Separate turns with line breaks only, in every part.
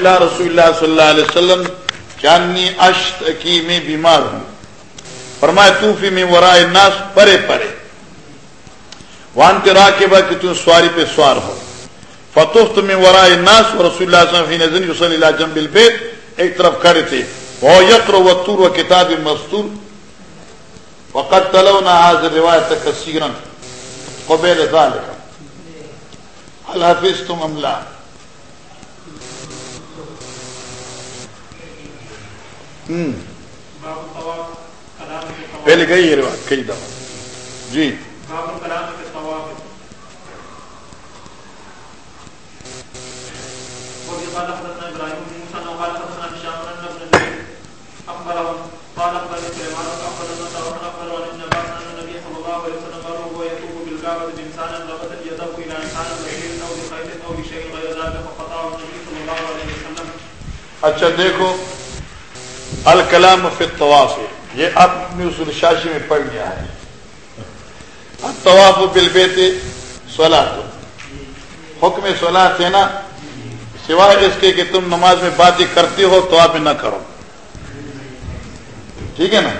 بلا رسول اللہ صلی اللہ علیہ وسلم، چاندنی اشت کی میں بیمار ہوں۔ فرمائے توفی میں ورا الناس پرے پرے۔ وان کے راہ با کہ تم سواری پہ سوار ہو۔ فتوخت میں ورا الناس و رسول اللہ صلی اللہ علیہ وسلم اللہ جنب البیت ایک طرف کھڑے تھے۔ وہ یقر و تور و کتاب مستور وقت تلونا حاضر روایت کثیرا قبیل ذالک الحفظ تم املا پہلے گئی یہ روایت کئی دفعہ۔ جی۔ اچھا دیکھو۔ الکلام فی طواف یہ اپنی اصول شاشی میں پڑھ گیا ہے. طواف بل بیتے حکم سولہ ہے نا؟ سوائے اس کے کہ تم نماز میں باتیں کرتے ہو تو آپ نہ کرو. ٹھیک ہے نا؟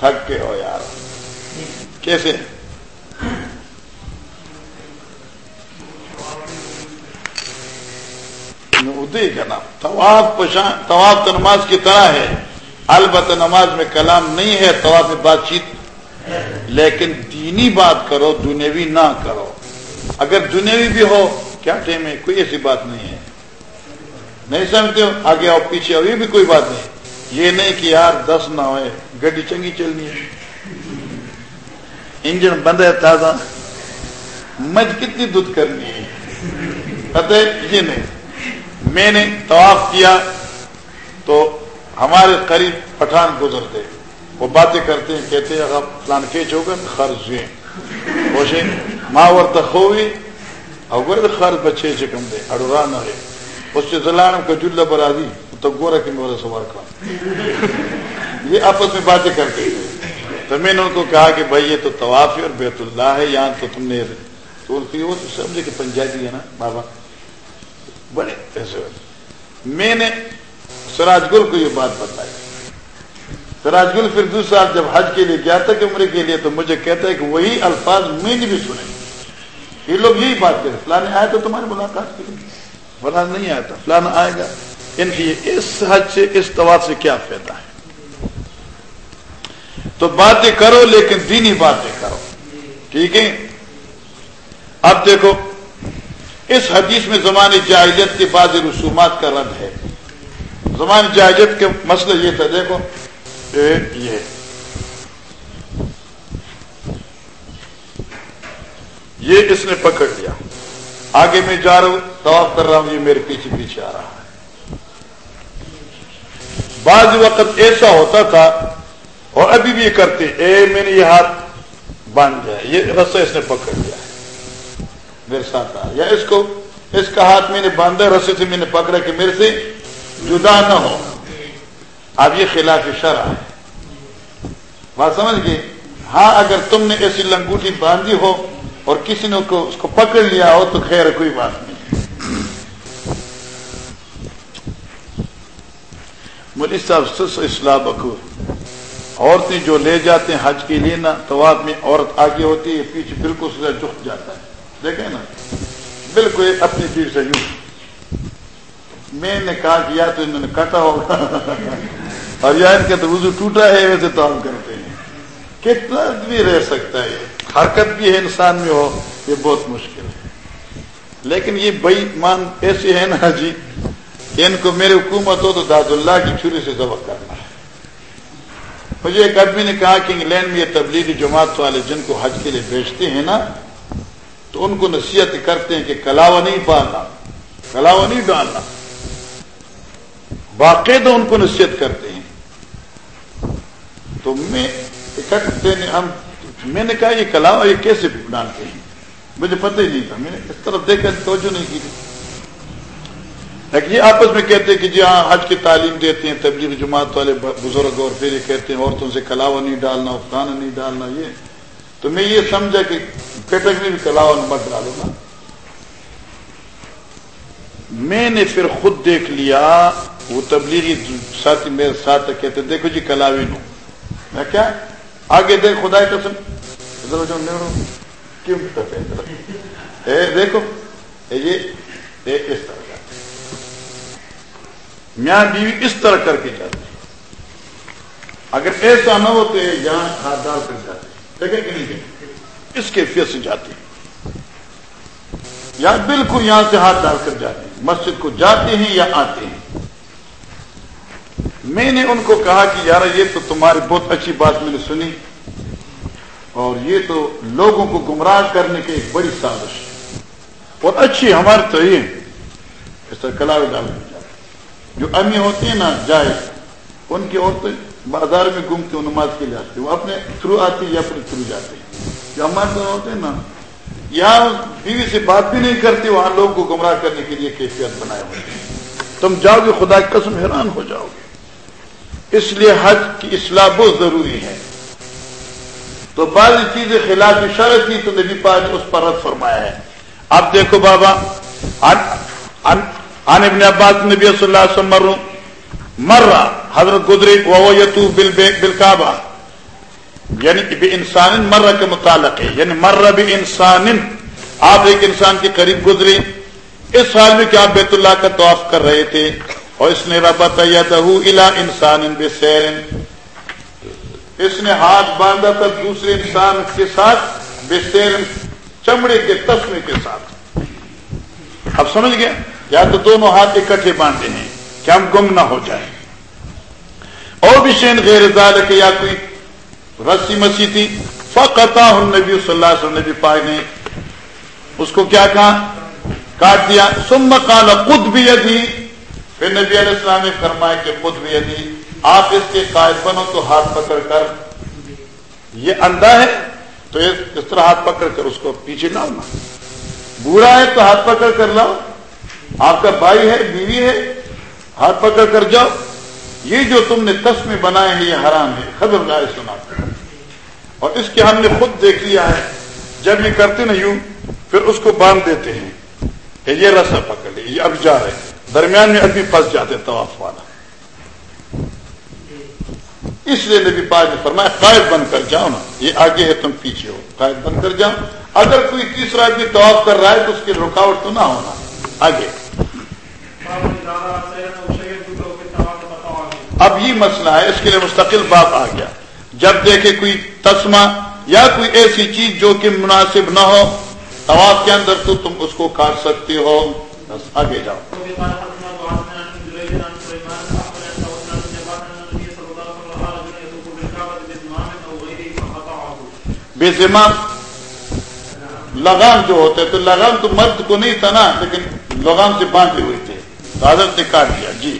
تھک کے ہو یار. کیسے؟ کا نام طواف طواف تو نماز کی طرح ہے۔ البتہ نماز میں کلام نہیں ہے، طواف میں بات چیت لیکن دینی بات کرو، دنیاوی نہ کرو۔ اگر دنیاوی بھی ہو، کیا ٹائم ہے؟ کوئی ایسی بات نہیں ہے۔ نہیں سمجھتے ہو؟ آگے آؤ، پیچھے آؤ، یہ بھی کوئی بات نہیں۔ یہ نہیں کہ یار دس نہ ہوئے، گڈی چنگی چلنی ہے۔ انجن بند ہے تازہ۔ مجھ کتنی دودھ کرنی ہے؟ پتہ یہ نہیں۔ میں نے طواف کیا تو ہمارے قریب پٹھان گزرتے وہ باتیں کرتے ہیں، کہتے ہیں، اگر فلان کے چوگن خرچ ہوئے۔ خوشے ماں ور تخوی اگر خرچ بچے چکم دے، اڑورا نہ ہے اس سے زلان کا جلد برادی تو گورا کی میرا سوار کا یہ آپس میں باتیں کرتے ہیں۔ تو میں نے ان کو کہا کہ بھائی، یہ تو طواف ہے اور بیت اللہ ہے، یہاں تو تم نے تو سمجھے کہ پنجابی ہے نا، بابا۔ بڑے میں نے سراج گل کو یہ بات بتائی۔ سراج گل پھر دوسرا جب حج کے لیے گیا تھا کہ عمرے کے لیے، تو مجھے کہتا ہے کہ وہی الفاظ میں نے بھی سنے۔ یہ لوگ یہی بات کریں فلاں آیا تو تمہاری ملاقات کے لیے۔ فلان نہیں آیا تھا فلان آئے گا۔ ان کی اس حج سے، اس طواف سے کیا فائدہ ہے؟ تو باتیں کرو، لیکن دینی باتیں کرو۔ ٹھیک ہے؟ اب دیکھو اس حدیث میں زمان جاہلیت کے بعض رسومات کا رد ہے۔ زمان جاہلیت کے مسئلہ یہ تھا، دیکھو یہ۔ یہ اس نے پکڑ لیا۔ آگے میں جا رہا ہوں، طواف کر رہا ہوں، یہ میرے پیچھے پیچھے آ رہا ہے۔ بعض وقت ایسا ہوتا تھا، اور ابھی بھی یہ کرتے، اے، میں نے یہ ہاتھ باندھ دیا یہ رسا اس نے پکڑ لیا۔ میرے ساتھ آ۔ یا اس کو، اس کا ہاتھ میں نے باندھا رسی سے میں نے پکڑا کہ میرے سے جدا نہ ہو۔ اب یہ خلاف شرع ہے۔ بات سمجھ گئی ہاں اگر تم نے ایسی لنگوٹی باندھی ہو اور کسی نے اس کو پکڑ لیا ہو تو خیر، کوئی بات نہیں۔ مجھے صاحب اسلام بکو عورتیں جو لے جاتے ہیں حج کے لیے نا، تو میں عورت آگے ہوتی ہے، پیچھے بالکل جھک جاتا ہے۔ دیکھیں نا، بالکل اپنی چیز سے یوں۔ میں نے کہا کہ یا تو انہوں نے کٹا ہوگا، اور یا ان کا تو وضو ٹوٹا ہے، ویسے تو ہم کرتے ہیں۔ کتنا بھی رہ سکتا ہے؟ حرکت بھی ہے انسان میں ہو یہ بہت مشکل ہے۔ لیکن یہ بئی مان ایسے ہے نا جی کہ ان کو میرے حکومت ہو تو داد اللہ کی چھری سے ضبط کرنا ہے۔ مجھے ایک آدمی نے کہا کہ انگلینڈ میں یہ تبلیغی جماعت والے جن کو حج کے لیے بیچتے ہیں نا تو ان کو نصیحت کرتے ہیں کہ کلاوا نہیں پالنا کلاوا نہیں ڈالنا۔ باقاعدہ ان کو نصیحت کرتے ہیں۔ تو میں ہم، میں نے کہا یہ کلاوا یہ کیسے ڈالتے ہیں؟ مجھے پتہ ہی نہیں تھا۔ میں نے اس طرف دیکھ کر توجہ نہیں کی لیکن یہ آپس میں کہتے ہیں کہ جی ہاں حج کی تعلیم دیتے ہیں، تبلیغ جماعت والے بزرگ اور پھر یہ کہتے ہیں، عورتوں سے کلاوا نہیں ڈالنا افغان نہیں ڈالنا، یہ۔ تو میں یہ سمجھا کہ پیٹک میں بھی کلاو مت ڈالو نا۔ میں نے پھر خود دیکھ لیا، وہ تبلیغی ساتھی میرے ساتھ کہتے، دیکھو جی کلاوی نو۔ میں کیا؟ آگے دیکھ خدا قسم۔ کیوں اے، دیکھو۔ یہ اس طرح۔ میاں بیوی اس طرح کر کے جاتے اگر ایسا نہ ہو تو یہاں ہاتھ ڈال کر جاتے دیکھیں کہ نہیں اس کے فیس سے جاتے یا بالکل یہاں سے ہاتھ ڈال کر جاتے ہیں۔ مسجد کو جاتے ہیں یا آتے ہیں۔ میں نے ان کو کہا کہ یار یہ تو تمہاری بہت اچھی بات میں نے سنی۔ اور یہ تو لوگوں کو گمراہ کرنے کی ایک بڑی سازش ہے۔ بہت اچھی ہمارے تو یہ اس طرح کلا ڈال کر جو امی ہوتی ہیں نا جائے ان کی عورتیں بازار میں گھومتی نماز کے لیے آتی وہ اپنے تھرو آتی یا اپنے تھرو جاتے ہیں۔ جو ہمارے تو ہوتے ہیں نا، یہاں بیوی سے بات بھی نہیں کرتی، وہاں لوگ کو گمراہ کرنے کے لیے کیفیت بنائے ہوئے تم جاؤ گے، خدا کی قسم حیران ہو جاؤ گے۔ اس لیے حج کی اصلاح بہت ضروری ہے۔ تو بعض چیزیں خلاف اشارت کی تو نبی پاک اس پر رد فرمایا ہے۔ اب دیکھو بابا، عن ابن عباس نبی صلی اللہ علیہ وسلم مر رہا حضرت گدری وہ یتو بل بل کعبہ۔ یعنی کہ بے انسان مرہ کے متعلق ہے یعنی مرہ بھی انسان۔ آپ ایک انسان کے قریب گزری اس حال میں کہ آپ بیت اللہ کا طواف کر رہے تھے، اور اس نے ربا الا انسان بے سیرن اس نے ہاتھ باندھا تھا دوسرے انسان کے ساتھ بے سیرن چمڑے کے تسمے کے ساتھ۔ اب سمجھ گئے؟ یا تو دونوں ہاتھ اکٹھے باندھے ہیں، کہ ہم گم نہ ہو جائیں۔ اور بھی شین غیر یا کوئی رسی مسی تھی۔ فقتا نبی صلی اللہ علیہ وسلم نبی پاک نے اس کو کیا کہا؟ کاٹ دیا۔ سم کالا خود بھی یدی پھر نبی علیہ السلام نے فرمایا کہ خود بھی یدی آپ اس کے قائد بنو تو ہاتھ پکڑ کر۔ یہ اندھا ہے، تو اس طرح ہاتھ پکڑ کر اس کو پیچھے لاؤ۔ نا برا ہے تو ہاتھ پکڑ کر لاؤ۔ آپ کا بھائی ہے، بیوی ہے، ہاتھ پکڑ کر جاؤ۔ یہ جو تم نے تسمے بنائے ہیں، یہ حرام ہے۔ خبر گائے سنا اور اس کے ہم نے خود دیکھ لیا ہے، جب یہ کرتے نا یوں پھر اس کو باندھ دیتے ہیں۔ کہ یہ رسا پکڑ لے، یہ اب جا رہے درمیان میں ابھی پھنس جاتے طواف والا۔ اس لیے نبی پاک نے فرمایا، قائد بن کر جاؤ نا، یہ آگے ہے، تم پیچھے ہو۔ قائد بن کر جاؤ۔ اگر کوئی تیسرا بھی طواف کر رہا ہے، تو اس کی رکاوٹ تو نہ ہونا۔ آگے۔ اب یہ مسئلہ ہے، اس کے لیے مستقل باپ آ گیا۔ جب دیکھے کوئی تسمہ یا کوئی ایسی چیز جو کہ مناسب نہ ہو، طواف کے اندر تو تم اس کو کاٹ سکتے ہو۔ بس آگے جاؤ۔ بے ذمہ لگام جو ہوتے تو لگام تو مرد کو نہیں تھا نا، لیکن لگام سے باندھے ہوئے تھے۔ حضرت نے کاٹ دیا جی۔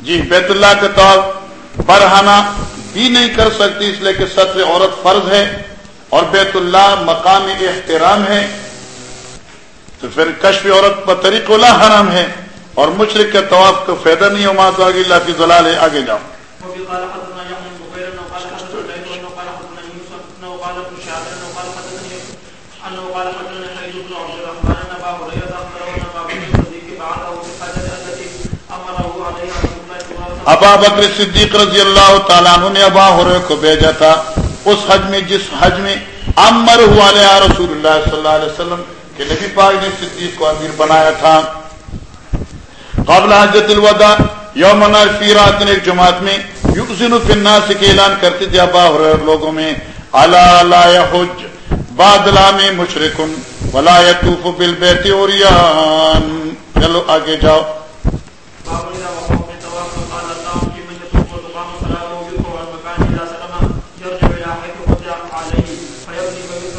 جی بیت اللہ کا طور برہانہ بھی نہیں کر سکتی، اس لیے کہ سطر عورت فرض ہے اور بیت اللہ مقام احترام ہے۔ تو پھر کشف عورت پر طریق اللہ حرام ہے اور مشرق کے طواف کو فائدہ نہیں ہو ماں آگے اللہ کی ضلال ہے آگے جاؤ۔ ابا بکر صدیق رضی اللہ تعالیٰ عنہ نے ابا ہو کو بھیجا تھا۔ اس حج میں، جس حج میں امر ہوا رسول اللہ صلی اللہ علیہ وسلم کہ نبی پاک نے صدیق کو امیر بنایا تھا۔ قبل حجت الوداع یوم فی رات ایک جماعت میں یوزن فی الناس کے اعلان کرتے تھے ابا ہو لوگوں میں، الا لا يحج بادلا میں مشرکن، ولا يطوف بالبيت اوریان چلو آگے جاؤ۔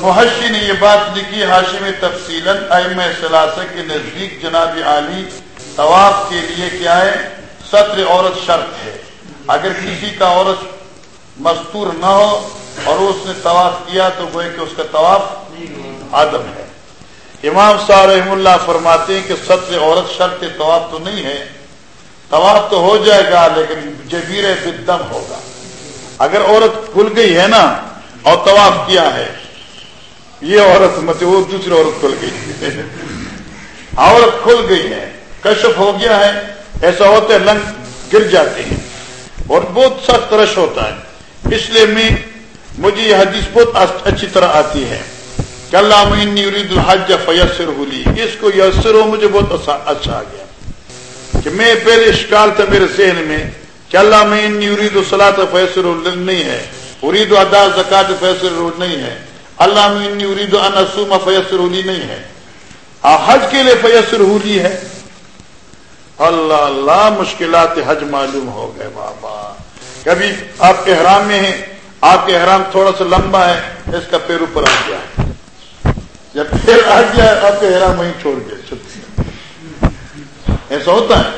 محشی نے یہ بات لکھی ہاشی میں تفصیل کے نزدیک جناب عالی طواف کے لیے کیا ہے؟ سطر عورت شرط ہے۔ اگر کسی کا عورت مستور نہ ہو اور اس نے طواف کیا تو گوئے کہ اس کا طواف آدم ہے۔ امام صاحب رحم اللہ فرماتے ہیں کہ سطر عورت شرط طواف تو نہیں ہے۔ طواف تو ہو جائے گا لیکن جبیر بدم ہوگا۔ اگر عورت کھل گئی ہے نا اور طواف کیا ہے یہ عورت مت وہ دوسری عورت کھل گئی۔ عورت کھل گئی ہے، کشف ہو گیا ہے، ایسا ہوتا ہے لنگ گر جاتے ہیں۔ اور بہت سخت رش ہوتا ہے۔ اس لیے میں مجھے یہ حدیث بہت اچھی طرح آتی ہے۔ کہ اللہ عید الحج فیسر ہولی اس کو یسر ہو مجھے بہت اچھا-, اچھا آ گیا۔ کہ میں پہلے اشکال تھا میرے ذہن میں کہ اللہ میں ارید الصلاۃ نہیں ہے۔ ارید ادا زکات فیصر نہیں ہے۔ اللہ ارید ان فیسر ہولی نہیں ہے۔ حج کے لیے فیسر ہولی ہے۔ اللہ اللہ، مشکلات حج معلوم ہو گئے بابا۔ کبھی آپ کے حرام میں ہیں، آپ کے حرام تھوڑا سا لمبا ہے، اس کا پیر اوپر آ گیا۔ ہے جب پھر آ گیا، آپ کے حرام وہیں چھوڑ گئے ایسا ہوتا ہے۔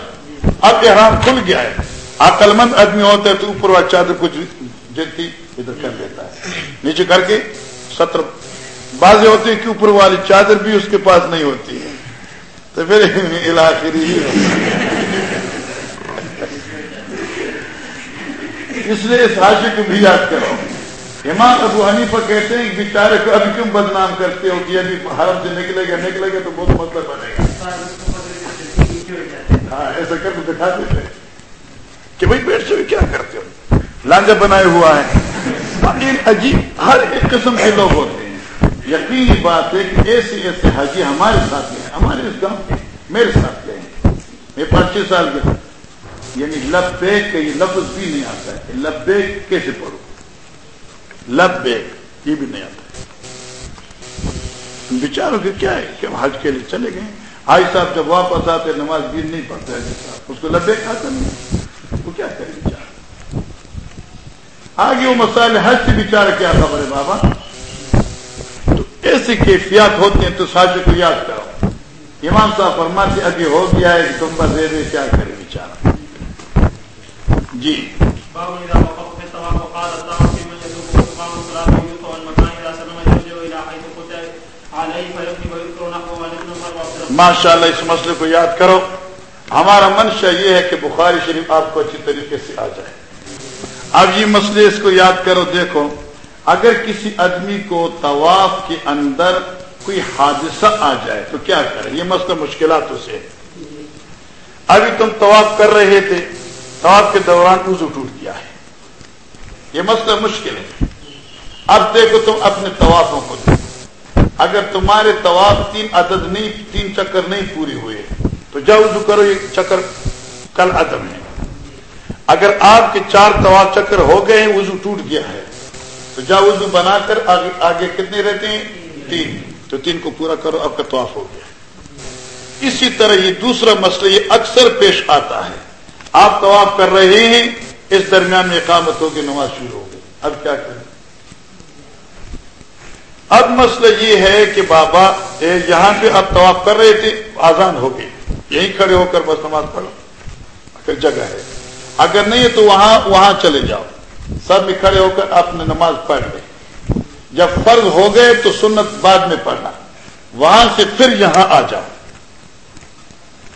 آپ کے حرام کھل گیا ہے۔ عقل مند آدمی ہوتا ہے تو اوپر والا چادر کچھ جلتی ادھر کر دیتا ہے۔ نیچے کر کے ستر بازی ہوتے ہیں کہ اوپر والی چادر بھی اس کے پاس نہیں ہوتی ہے۔ تو پھر ہی اس لیے اس حاشے کو بھی یاد کرو۔ امام ابو حنیفہ کہتے ہیں کہ بیچارے کو ابھی کیوں بدنام کرتے ہو کہ ابھی حرم سے نکلے گا نکلے گا تو بہت مطلب بنے گا۔ ہاں ایسا کر کے دکھا دیتے کہ بھائی پیٹ سے کیا کرتے ہو؟ لانجا بنائے ہوا ہے۔ عجیب ہر ایک قسم کے لوگ ہوتے ہیں۔ یقینی بات ہے کہ ایسے ایسے حاجی ہمارے ساتھ ہیں۔ ہمارے اس گاؤں کے میرے ساتھ گئے میں پچیس سال کے یعنی لب بیگ کا یہ لفظ بھی نہیں آتا ہے۔ لب کیسے پڑھو لب یہ بھی نہیں آتا بچاروں کے کیا ہے؟ کہ حج کے لیے چلے گئے۔ آج صاحب جب واپس آتے نماز بھی نہیں پڑھتا ہے اس کو لب آتا نہیں وہ کیا کرے بیچارہ آگے وہ مسائل حج سے بیچارہ کیا خبر ہے بابا؟ تو ایسی کیفیات ہوتی ہیں تو ساجو کو یاد کرو امام صاحب فرماتے ابھی ہو گیا ہے کہ تم بس دے کیا کرے بیچارہ؟ جی۔ ماشاء اللہ اس مسئلے کو یاد کرو۔ ہمارا منشا یہ ہے کہ بخاری شریف آپ کو اچھی طریقے سے آ جائے۔ اب یہ مسئلے اس کو یاد کرو، دیکھو، اگر کسی آدمی کو طواف کے اندر کوئی حادثہ آ جائے، تو کیا کرے؟ یہ مسئلہ مشکلات سے ابھی تم طواف کر رہے تھے، طواف کے دوران وضو ٹوٹ گیا ہے۔ یہ مسئلہ مشکل ہے۔ اب دیکھو، تم اپنے طوافوں کو دیکھو۔ اگر تمہارے طواف تین عدد نہیں، تین چکر نہیں پوری ہوئے، تو جا وضو کرو، یہ چکر کل عدم ہے۔ اگر آپ کے چار طواف چکر ہو گئے ہیں، وضو ٹوٹ گیا ہے۔ تو جا وضو بنا کر آگے آگے کتنے رہتے ہیں؟ تین۔ تو تین کو پورا کرو، آپ کا طواف ہو گیا۔ اسی طرح یہ دوسرا مسئلہ، یہ اکثر پیش آتا ہے۔ آپ طواف کر رہے ہیں، اس درمیان میں اقامت ہوگی نماز شروع ہو گئی۔ اب کیا کریں؟ اب مسئلہ یہ ہے کہ بابا یہاں پہ آپ طواف کر رہے تھے، آزان ہو گئی۔ یہیں کھڑے ہو کر بس نماز پڑھو۔ اگر جگہ ہے۔ اگر نہیں ہے تو وہاں وہاں چلے جاؤ۔ سب میں کھڑے ہو کر آپ نے نماز پڑھ لی جب فرض ہو گئے تو سنت بعد میں پڑھنا۔ وہاں سے پھر یہاں آ جاؤ۔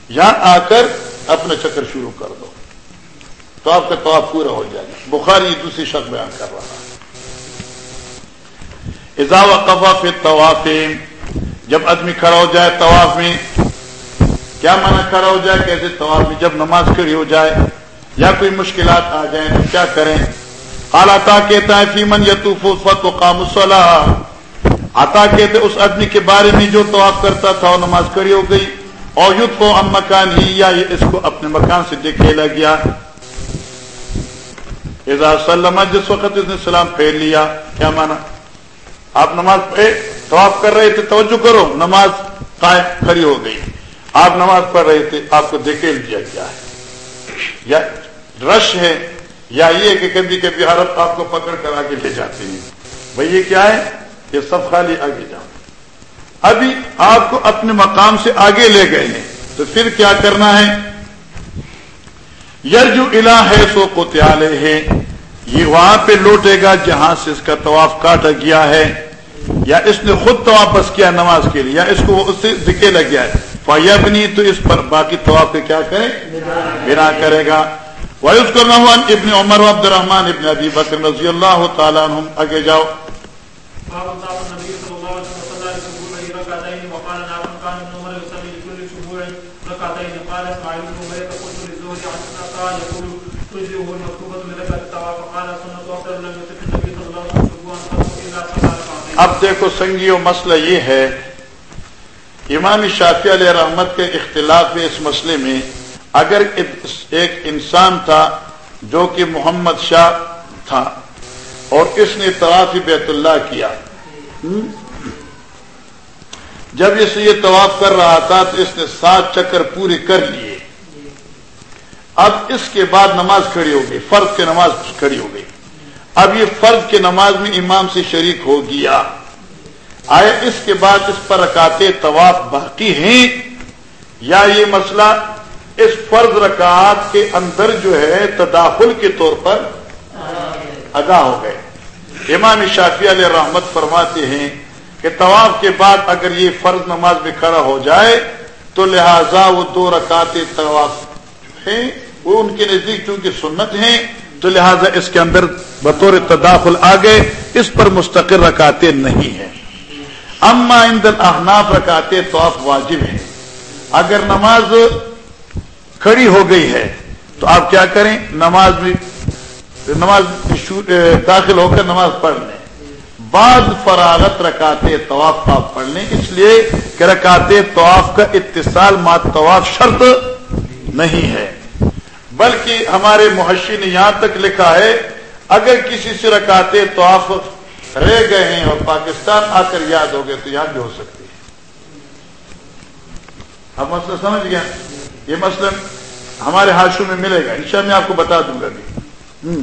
یہاں آ کر اپنا چکر شروع کر دو۔ تو آپ کا طواف پورا ہو جائے گا۔ بخاری دوسری شخص بیان کر رہا ہے۔ اضاو قفا طواف جب آدمی کھڑا ہو جائے طواف میں، کیا مانا کھڑا ہو جائے؟ کیسے طواف میں؟ جب نماز کھڑی ہو جائے۔ یا کوئی مشکلات آ جائیں تو کیا کریں؟ قال عطا کہتا ہے فیمن یتوف فت و قام عطا کہتے اس آدمی کے بارے میں جو طواف کرتا تھا، وہ نماز کھڑی ہو گئی۔ اور یوتھ کو ام مکان ہی یا اس کو اپنے مکان سے دیکھے گیا۔ سلم جس وقت اس نے سلام پھیر لیا، کیا مانا؟ آپ نماز پڑھے تو آپ کر رہے تھے، توجہ کرو، نماز قائم کھڑی ہو گئی۔ آپ نماز پڑھ رہے تھے، آپ کو دھکیل دیا گیا ہے۔ یا رش ہے یا یہ کہ کبھی کبھی حرت آپ کو پکڑ کر آگے لے جاتے ہیں۔ بھائی یہ کیا ہے؟ یہ سب خالی آگے جاؤ۔ ابھی آپ کو اپنے مقام سے آگے لے گئے ہیں۔ تو پھر کیا کرنا ہے؟ یرجو الہ ہے سو کو تیالے ہے۔ یہ وہاں پہ لوٹے گا جہاں سے اس کا طواف کاٹا گیا ہے۔ یا اس نے خود تو واپس کیا نماز کے لیے، یا اس کو اس سے ذکے لگ گیا ہے۔ فیبنی تو اس پر باقی طواف پہ کیا کرے؟ بنا کرے گا۔ وائس کرنا ہوا ابن عمر عبد الرحمان ابن ابی بکر رضی اللہ تعالیٰ عنہ آگے جاؤ. اب دیکھو سنگیو مسئلہ یہ ہے امام شافی علیہ رحمت کے اختلاف اس مسئلے میں اگر ایک انسان تھا جو کہ محمد شاہ تھا اور اس نے طواف بیت اللہ کیا جب اس یہ طواف کر رہا تھا تو اس نے سات چکر پورے کر لیے۔ اب اس کے بعد نماز کھڑی ہو گئی، فرض کی نماز کھڑی ہو گئی۔ اب یہ فرض کے نماز میں امام سے شریک ہو گیا۔ آئے اس کے بعد اس پر رکاتے طواف باقی ہیں یا یہ مسئلہ اس فرض رکعات کے اندر جو ہے تداخل کے طور پر ادا ہو گئے۔ امام شافی علیہ رحمت فرماتے ہیں کہ طواف کے بعد اگر یہ فرض نماز میں کھڑا ہو جائے تو لہذا وہ دو رکعت طواف ہیں، وہ ان کے نزدیک چونکہ سنت ہیں، تو لہذا اس کے اندر بطور تداخل آگے اس پر مستقل رکاتے نہیں ہیں۔ اما اندر احناف رکاتے طواف واجب ہیں۔ اگر نماز کھڑی ہو گئی ہے۔ تو آپ کیا کریں؟ نماز میں نماز داخل ہو کر نماز پڑھ لیں۔ بعد فراغت رکاتے طواف آپ پڑھ لیں۔ اس لیے کہ رکاتے طواف کا اتصال مات طواف شرط نہیں ہے۔ بلکہ ہمارے محشی نے یہاں تک لکھا ہے، اگر کسی سے رکاتے طواف رہ گئے ہیں اور پاکستان آ کر یاد ہو گئے تو یاد بھی ہو سکتی ہے اب مطلب مسئلہ سمجھ گیا یہ مسئلہ ہمارے ہاشو میں ملے گا ان میں آپ کو بتا دوں گا ابھی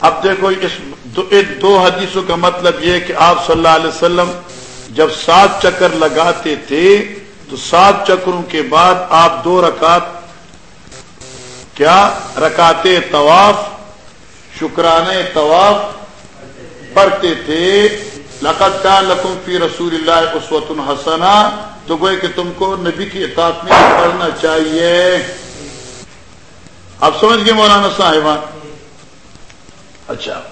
اب دیکھو، اس دو حدیثوں کا مطلب یہ کہ آپ صلی اللہ علیہ وسلم جب سات چکر لگاتے تھے، تو سات چکروں کے بعد آپ دو رکعت کیا؟ رکاتے طواف، شکرانے طواف پڑھتے تھے۔ لقت کا لکم فی رسول اللہ اسوت الحسنا تو گوئے کہ تم کو نبی کی اطاعت میں پڑھنا چاہیے۔ آپ سمجھ گئے مولانا صاحبان اچھا۔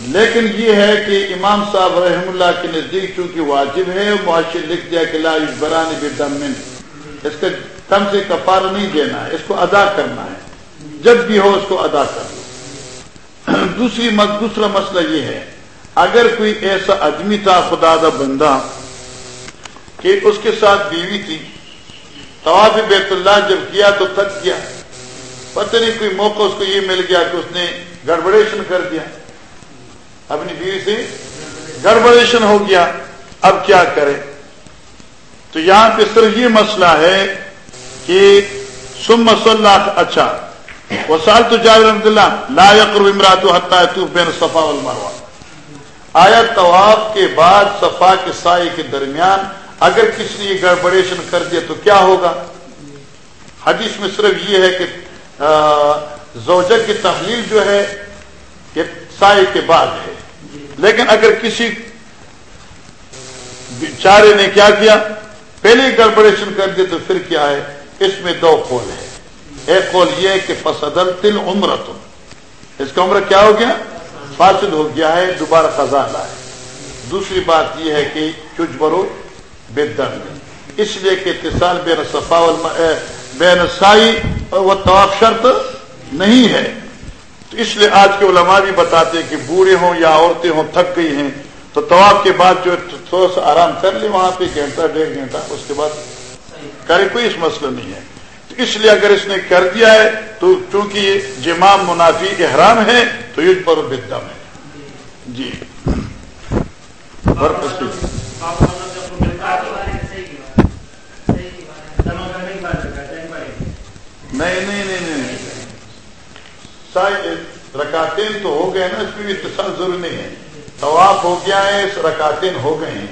لیکن یہ ہے کہ امام صاحب رحم اللہ کے نزدیک چونکہ واجب ہے معاشر لکھ دیا کہ لا بران بھی اس کا کم سے کفار نہیں دینا ہے اس کو ادا کرنا ہے۔ جب بھی ہو اس کو ادا کر لو۔ دوسری دوسرا مسئلہ یہ ہے، اگر کوئی ایسا آدمی تھا، خدا دا بندہ، کہ اس کے ساتھ بیوی تھی، طواف بیت اللہ جب کیا تو تھک گیا۔ پتہ نہیں کوئی موقع اس کو یہ مل گیا کہ اس نے گڑبڑیشن کر دیا۔ اپنی بیوی سے گڑبڑیشن ہو گیا۔ اب کیا کرے تو یہاں پہ صرف یہ مسئلہ ہے کہ سم مسلح اچھا۔ وہ سال تو جاوید اللہ، لا یقر امرات حتہ بین صفا المروا آیا طواف کے بعد صفا کے سائے کے درمیان اگر کسی نے گڑبڑیشن کر دیا تو کیا ہوگا؟ حدیث میں صرف یہ ہے کہ زوجہ کی تحلیل جو ہے یہ سائے کے بعد ہے۔ لیکن اگر کسی چارے نے کیا کیا؟ پہلے گڑبڑیشن کر دی تو پھر کیا ہے؟ اس میں دو قول ہے ایک قول یہ کہ فصدل تل عمر اس کا عمر کیا ہو گیا؟ فاصل ہو گیا ہے، دوبارہ خزانہ ہے دوسری بات یہ ہے کہ کچھ برو بے درد اس لیے کہ اتصال بے رصفا بے نسائی وہ طواف شرط نہیں ہے۔ تو اس لیے آج کے علماء بھی بتاتے کہ بوڑھے ہوں یا عورتیں ہوں، تھک گئی ہیں، تو طواف کے بعد جو تھوڑا سا آرام کر لیں وہاں پہ، گھنٹہ، ڈیڑھ گھنٹہ، اس کے بعد کرے کوئی اس مسئلہ نہیں ہے۔ تو اس لیے اگر اس نے کر دیا ہے، تو چونکہ جمام منافی احرام ہے، تو یہ پر بدم ہے جی نہیں نہیں نہیں نہیں. رکاتین تو ہو گئے نا، اس میں بھی اتصال ضروری نہیں ہے۔ طواف ہو گیا ہے رکاتین ہو گئے ہیں۔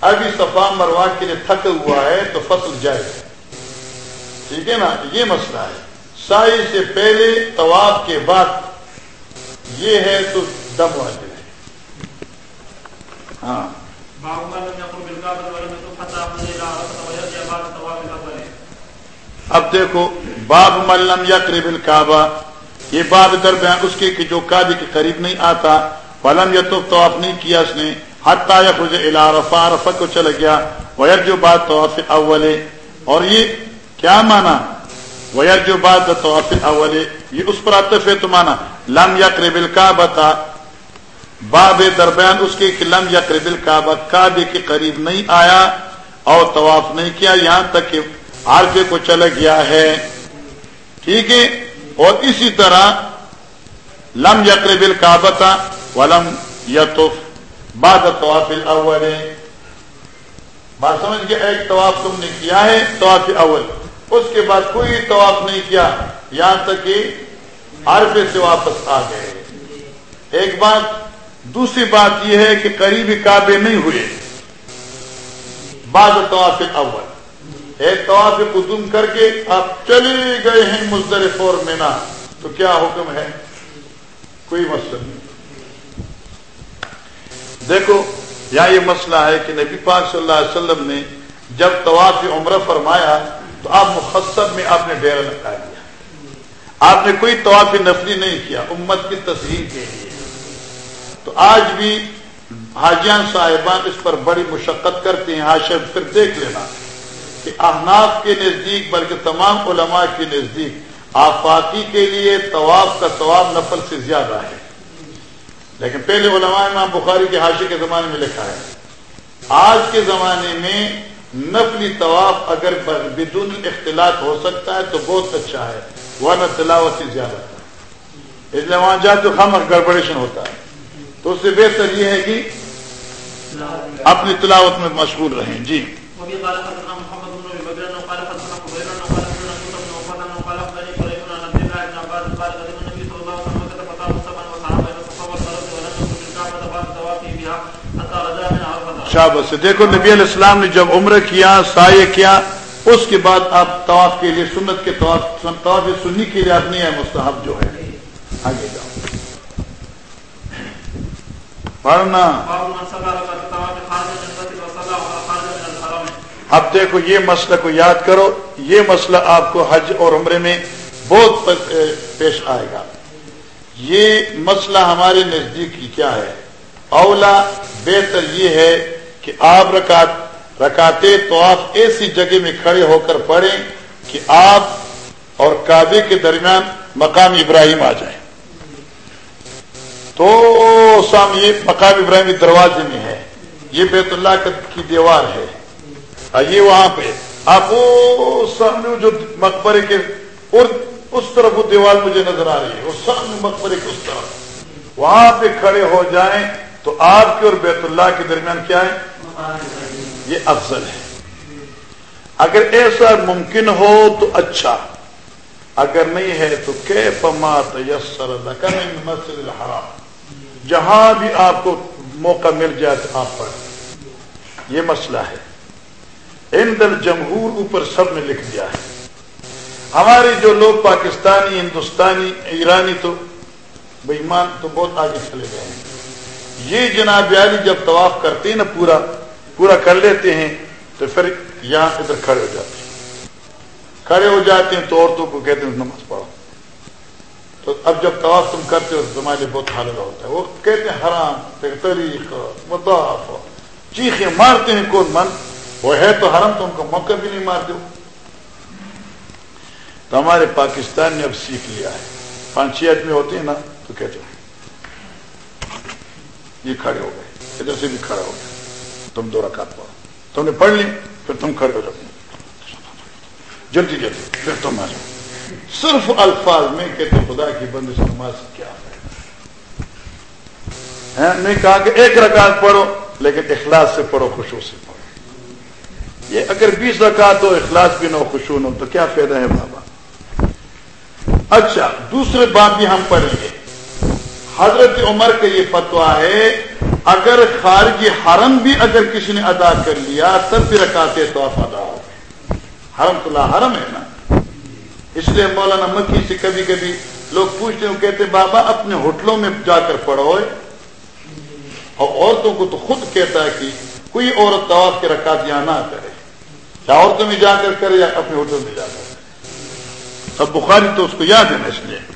ابھی صفا مروا کے لیے تھک ہوا ہے تو فصل جائے ٹھیک ہے نا؟ یہ مسئلہ ہے۔ سائی سے پہلے طواف کے بعد یہ ہے تو دم واجب ہے۔ ہاں۔ اب دیکھو باب ملم یا قریب کعبہ یہ باب درمیان اس کے جو کعبے کے قریب نہیں آتا ولم یا تو طواف نہیں کیا اس نے، حتیٰ یا الا رفا رفا کو چلا گیا ویر جو بات طواف اول اور یہ کیا مانا ویر جو بات طواف اول یہ اس پر عطف ہے تو مانا لم یا قریب الکعبہ تھا باب درمیان اس کے لم یا قریب الکعبہ، کعبے کے قریب نہیں آیا اور طواف نہیں کیا، یہاں تک کہ عارفے کو چلا گیا ہے۔ ٹھیک ہے؟ اور اسی طرح لم یقرب الکعبہ ولم یطف. بعد طواف الاول. بات سمجھ گیا ایک طواف تم نے کیا ہے، طواف اول اس کے بعد کوئی طواف نہیں کیا، یہاں تک کہ عارفے سے واپس آ گئے۔ ایک بات، دوسری بات یہ ہے کہ قریبی کعبے نہیں ہوئے۔ بعد طواف اول ایک طواف قدوم کر کے آپ چلے گئے ہیں مزدلف اور مینا۔ تو کیا حکم ہے؟ کوئی مسئلہ نہیں۔ دیکھو، یا یہ مسئلہ ہے کہ نبی پاک صلی اللہ علیہ وسلم نے جب طواف عمرہ فرمایا، تو آپ مخصب میں آپ نے ڈیرا لگا دیا۔ آپ نے کوئی طواف نفلی نہیں کیا، امت کی تصحیح کے لیے۔ تو آج بھی حاجیان صاحبان اس پر بڑی مشقت کرتے ہیں حاشر پھر دیکھ لینا۔ احناف کے نزدیک، بلکہ تمام علماء کے نزدیک، آفاقی کے لیے طواف کا ثواب نفل سے زیادہ ہے۔ لیکن پہلے علماء امام بخاری کے حاشی کے زمانے میں لکھا ہے، آج کے زمانے میں نفلی طواف اگر بدون اختلاط ہو سکتا ہے تو بہت اچھا ہے وہ نہ تلاوت سے زیادہ ہے۔ اس لیے وہاں جائے تو خم گڑبڑیشن ہوتا ہے۔ تو اس سے بہتر یہ ہے کہ اپنی تلاوت میں مشغول رہیں۔ جی۔ شابت سے دیکھو نبی علیہ السلام نے جب عمر کیا، سائے کیا، اس کے بعد آپ طواف کے لیے، سنت کے طواف طواف سنی کے لیے آپ نہیں ہے مستحب جو ہے آگے جاؤ۔ پڑھنا اب دیکھو، یہ مسئلہ کو یاد کرو۔ یہ مسئلہ آپ کو حج اور عمرے میں بہت پیش آئے گا۔ یہ مسئلہ ہمارے نزدیک کی کیا ہے؟ اولا بہتر یہ ہے کہ آپ رکات رکاتے تو آپ ایسی جگہ میں کھڑے ہو کر پڑھیں کہ آپ اور کعبے کے درمیان مقام ابراہیم آ جائیں تو سام، یہ مقام ابراہیم دروازے میں ہے۔ یہ بیت اللہ کی دیوار ہے۔ یہ وہاں پہ۔ آپ سامنے جو مقبرے کے اور اس طرف وہ دیوار مجھے نظر آ رہی ہے۔ وہ سامنے مقبرے کے اس طرف۔ وہاں پہ کھڑے ہو جائیں تو آپ کے اور بیت اللہ کے درمیان کیا ہے؟ یہ افضل ہے۔ اگر ایسا ممکن ہو تو اچھا۔ اگر نہیں ہے تو کہ پمات یسر مسجد الحرام۔ جہاں بھی آپ کو موقع مل جائے تو آپ پڑھ۔ یہ مسئلہ ہے۔ ان دل جمہور اوپر سب نے لکھ دیا ہے۔ ہمارے جو لوگ پاکستانی، ہندوستانی، ایرانی تو بےمان تو بہت آگے چلے گئے ہیں۔ یہ جناب علی جب طواف کرتے ہیں نا پورا پورا کر لیتے ہیں تو پھر یہاں ادھر کھڑے ہو جاتے ہیں۔ کھڑے ہو جاتے ہیں تو عورتوں کو کہتے ہیں نماز پڑھو۔ تو اب جب طواف تم کرتے ہو تو تمہارے بہت حالت ہوتا ہے۔ وہ کہتے ہیں حرام تاریخ مطاف چیخیں مارتے ہیں کون من۔ وہ ہے تو حرم تم کو موقع بھی نہیں مار دو۔ تو ہمارے پاکستان نے اب سیکھ لیا ہے۔ پانچ چھ آدمی ہوتے ہیں نا تو کہتے ہیں، یہ کھڑے ہو گئے، ادھر سے بھی کھڑا ہو گیا۔ تم دو رکعت پڑھو۔ تم نے پڑھ لی، پھر تم کھڑے ہو جاؤ۔ جلدی جلدی، پھر تم آ جاؤ۔ صرف الفاظ میں کہتے خدا کی بند نماز کیا ہے۔ ہاں، نہیں کہا کہ ایک رکعت پڑھو، لیکن اخلاص سے پڑھو خوشو سے پڑھو۔ یہ اگر بیس رکعت ہو، اخلاص بھی نہ خوشو نہ تو کیا فائدہ ہے بابا؟ اچھا دوسرے بات بھی ہم پڑھیں گے۔ حضرت عمر کا یہ فتویٰ ہے، اگر خارج حرم بھی اگر کسی نے ادا کر لیا تب بھی رکاتے آپ ادا ہو۔ حرم تو لا حرم ہے نا۔ اس لیے مولانا مکی سے کبھی کبھی
لوگ پوچھتے ہیں کہتے بابا اپنے ہوٹلوں میں جا کر پڑھو۔ اور عورتوں کو تو خود کہتا ہے کہ کوئی عورت طواف کے رکعت یہاں نہ کرے۔ یا عورتوں میں جا کر کرے یا اپنے ہوٹل میں جا کر۔ اب بخاری تو اس کو یاد ہے نا اس لیے۔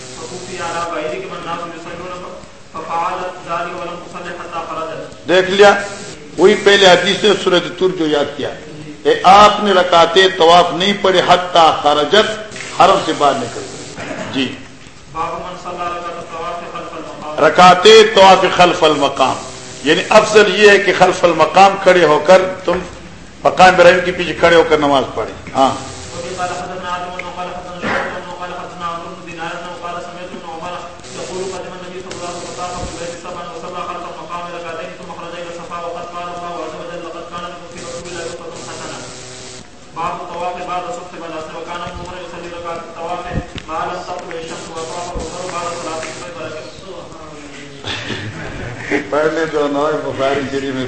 دیکھ لیا وہی پہلے حدیث نے سورج تر جو یاد کیا۔ اے آپ نے رکاتے طواف نہیں پڑے حتا خرجت حرم سے باہر نکل۔ گئے جی رکاتے طواف خلف المقام۔ یعنی افضل یہ ہے کہ خلف المقام کھڑے ہو کر تم مقام ابراہیم کے پیچھے کھڑے ہو کر نماز پڑھے ہاں۔ پہلے جو نوائے بخاری شریف میں